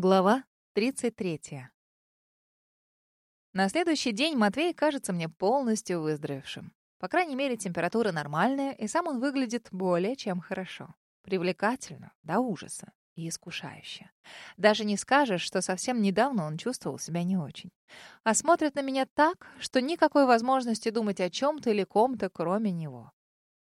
Глава 33. На следующий день Матвей кажется мне полностью выздоровевшим. По крайней мере, температура нормальная, и сам он выглядит более чем хорошо. Привлекательно, до ужаса и искушающе. Даже не скажешь, что совсем недавно он чувствовал себя не очень. А смотрит на меня так, что никакой возможности думать о чем-то или ком-то, кроме него.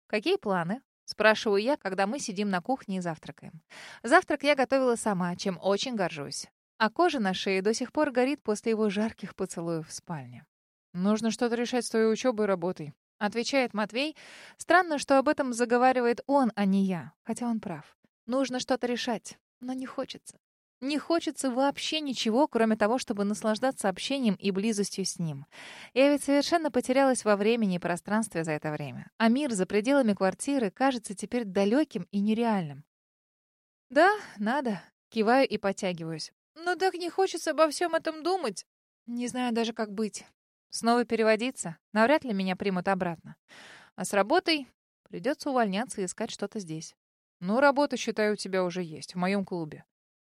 «Какие планы?» Спрашиваю я, когда мы сидим на кухне и завтракаем. Завтрак я готовила сама, чем очень горжусь. А кожа на шее до сих пор горит после его жарких поцелуев в спальне. «Нужно что-то решать с твоей учебой и работой», — отвечает Матвей. Странно, что об этом заговаривает он, а не я, хотя он прав. Нужно что-то решать, но не хочется. Не хочется вообще ничего, кроме того, чтобы наслаждаться общением и близостью с ним. Я ведь совершенно потерялась во времени и пространстве за это время. А мир за пределами квартиры кажется теперь далеким и нереальным. «Да, надо», — киваю и подтягиваюсь. «Но так не хочется обо всем этом думать. Не знаю даже, как быть. Снова переводиться? Навряд ли меня примут обратно. А с работой придется увольняться и искать что-то здесь. Ну, работа, считаю, у тебя уже есть, в моем клубе.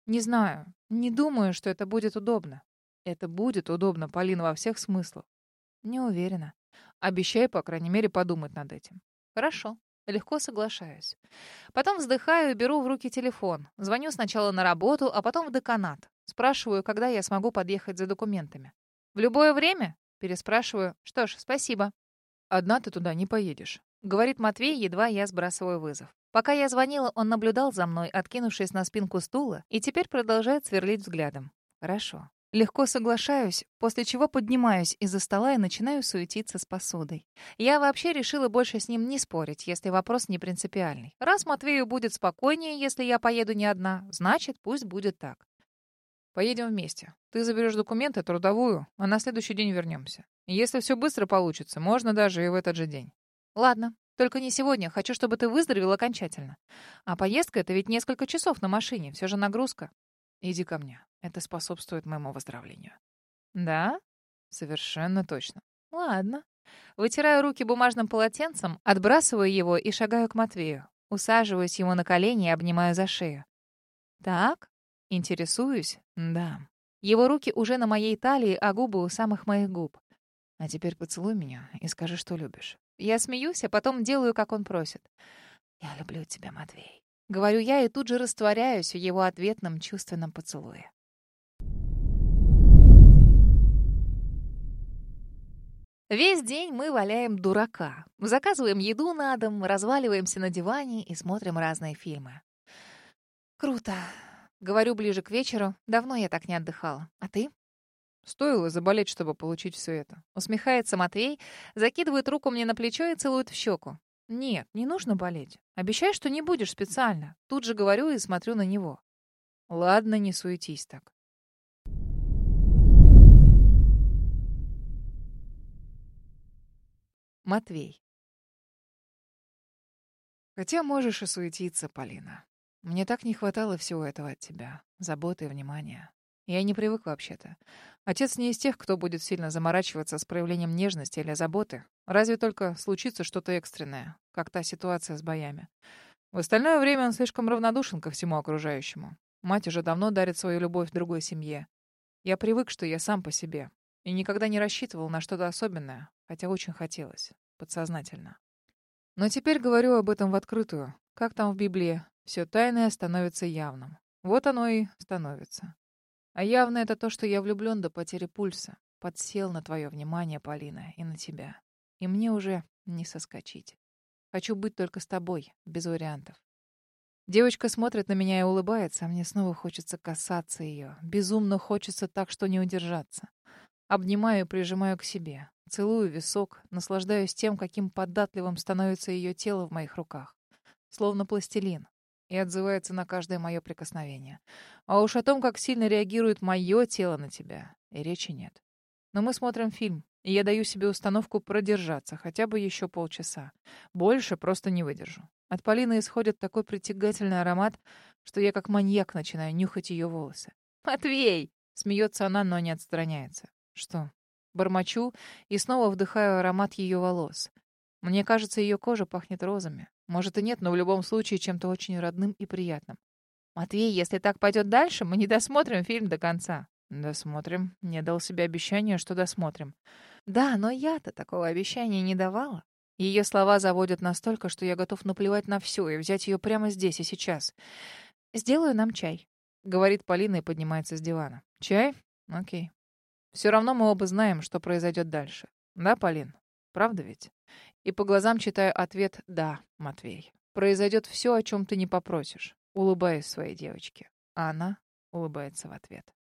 Не знаю. Не думаю, что это будет удобно. Это будет удобно, Полина, во всех смыслах. Не уверена. Обещай, по крайней мере, подумать над этим. Хорошо. Легко соглашаюсь. Потом вздыхаю и беру в руки телефон. Звоню сначала на работу, а потом в деканат. Спрашиваю, когда я смогу подъехать за документами. «В любое время?» Переспрашиваю. «Что ж, спасибо». «Одна ты туда не поедешь», — говорит Матвей, едва я сбрасываю вызов. Пока я звонила, он наблюдал за мной, откинувшись на спинку стула, и теперь продолжает сверлить взглядом. Хорошо. Легко соглашаюсь, после чего поднимаюсь из-за стола и начинаю суетиться с посудой. Я вообще решила больше с ним не спорить, если вопрос не принципиальный. Раз Матвею будет спокойнее, если я поеду не одна, значит, пусть будет так. Поедем вместе. Ты заберешь документы, трудовую, а на следующий день вернемся. Если все быстро получится, можно даже и в этот же день. Ладно, только не сегодня. Хочу, чтобы ты выздоровел окончательно. А поездка — это ведь несколько часов на машине. Все же нагрузка. Иди ко мне. Это способствует моему выздоровлению. Да? Совершенно точно. Ладно. Вытираю руки бумажным полотенцем, отбрасываю его и шагаю к Матвею. Усаживаюсь ему на колени и обнимаю за шею. Так? Интересуюсь? Да. Его руки уже на моей талии, а губы у самых моих губ. А теперь поцелуй меня и скажи, что любишь. Я смеюсь, а потом делаю, как он просит. «Я люблю тебя, Матвей». Говорю я и тут же растворяюсь в его ответном чувственном поцелуе. Весь день мы валяем дурака. Заказываем еду на дом, разваливаемся на диване и смотрим разные фильмы. Круто. Говорю ближе к вечеру. Давно я так не отдыхала. А ты? Стоило заболеть, чтобы получить все это. Усмехается Матвей, закидывает руку мне на плечо и целует в щеку. Нет, не нужно болеть. Обещай, что не будешь специально. Тут же говорю и смотрю на него. Ладно, не суетись так. Матвей. Хотя можешь и суетиться, Полина. Мне так не хватало всего этого от тебя. Заботы и внимания. Я не привык вообще-то. Отец не из тех, кто будет сильно заморачиваться с проявлением нежности или заботы. Разве только случится что-то экстренное, как та ситуация с боями. В остальное время он слишком равнодушен ко всему окружающему. Мать уже давно дарит свою любовь другой семье. Я привык, что я сам по себе. И никогда не рассчитывал на что-то особенное, хотя очень хотелось. Подсознательно. Но теперь говорю об этом в открытую. Как там в Библии? Все тайное становится явным. Вот оно и становится. А явно это то, что я влюблен до потери пульса. Подсел на твое внимание, Полина, и на тебя. И мне уже не соскочить. Хочу быть только с тобой, без вариантов. Девочка смотрит на меня и улыбается, а мне снова хочется касаться ее. Безумно хочется так, что не удержаться. Обнимаю и прижимаю к себе. Целую висок, наслаждаюсь тем, каким податливым становится ее тело в моих руках. Словно пластилин и отзывается на каждое мое прикосновение. А уж о том, как сильно реагирует мое тело на тебя, и речи нет. Но мы смотрим фильм, и я даю себе установку продержаться хотя бы еще полчаса. Больше просто не выдержу. От Полины исходит такой притягательный аромат, что я как маньяк начинаю нюхать ее волосы. «Матвей!» — смеется она, но не отстраняется. «Что?» Бормочу и снова вдыхаю аромат ее волос. Мне кажется, ее кожа пахнет розами. Может и нет, но в любом случае чем-то очень родным и приятным. «Матвей, если так пойдет дальше, мы не досмотрим фильм до конца». «Досмотрим. Не дал себе обещание, что досмотрим». «Да, но я-то такого обещания не давала». Ее слова заводят настолько, что я готов наплевать на все и взять ее прямо здесь и сейчас. «Сделаю нам чай», — говорит Полина и поднимается с дивана. «Чай? Окей. Все равно мы оба знаем, что произойдет дальше. Да, Полин? Правда ведь?» И по глазам читаю ответ «Да, Матвей». Произойдет все, о чем ты не попросишь. Улыбаюсь своей девочке. А она улыбается в ответ.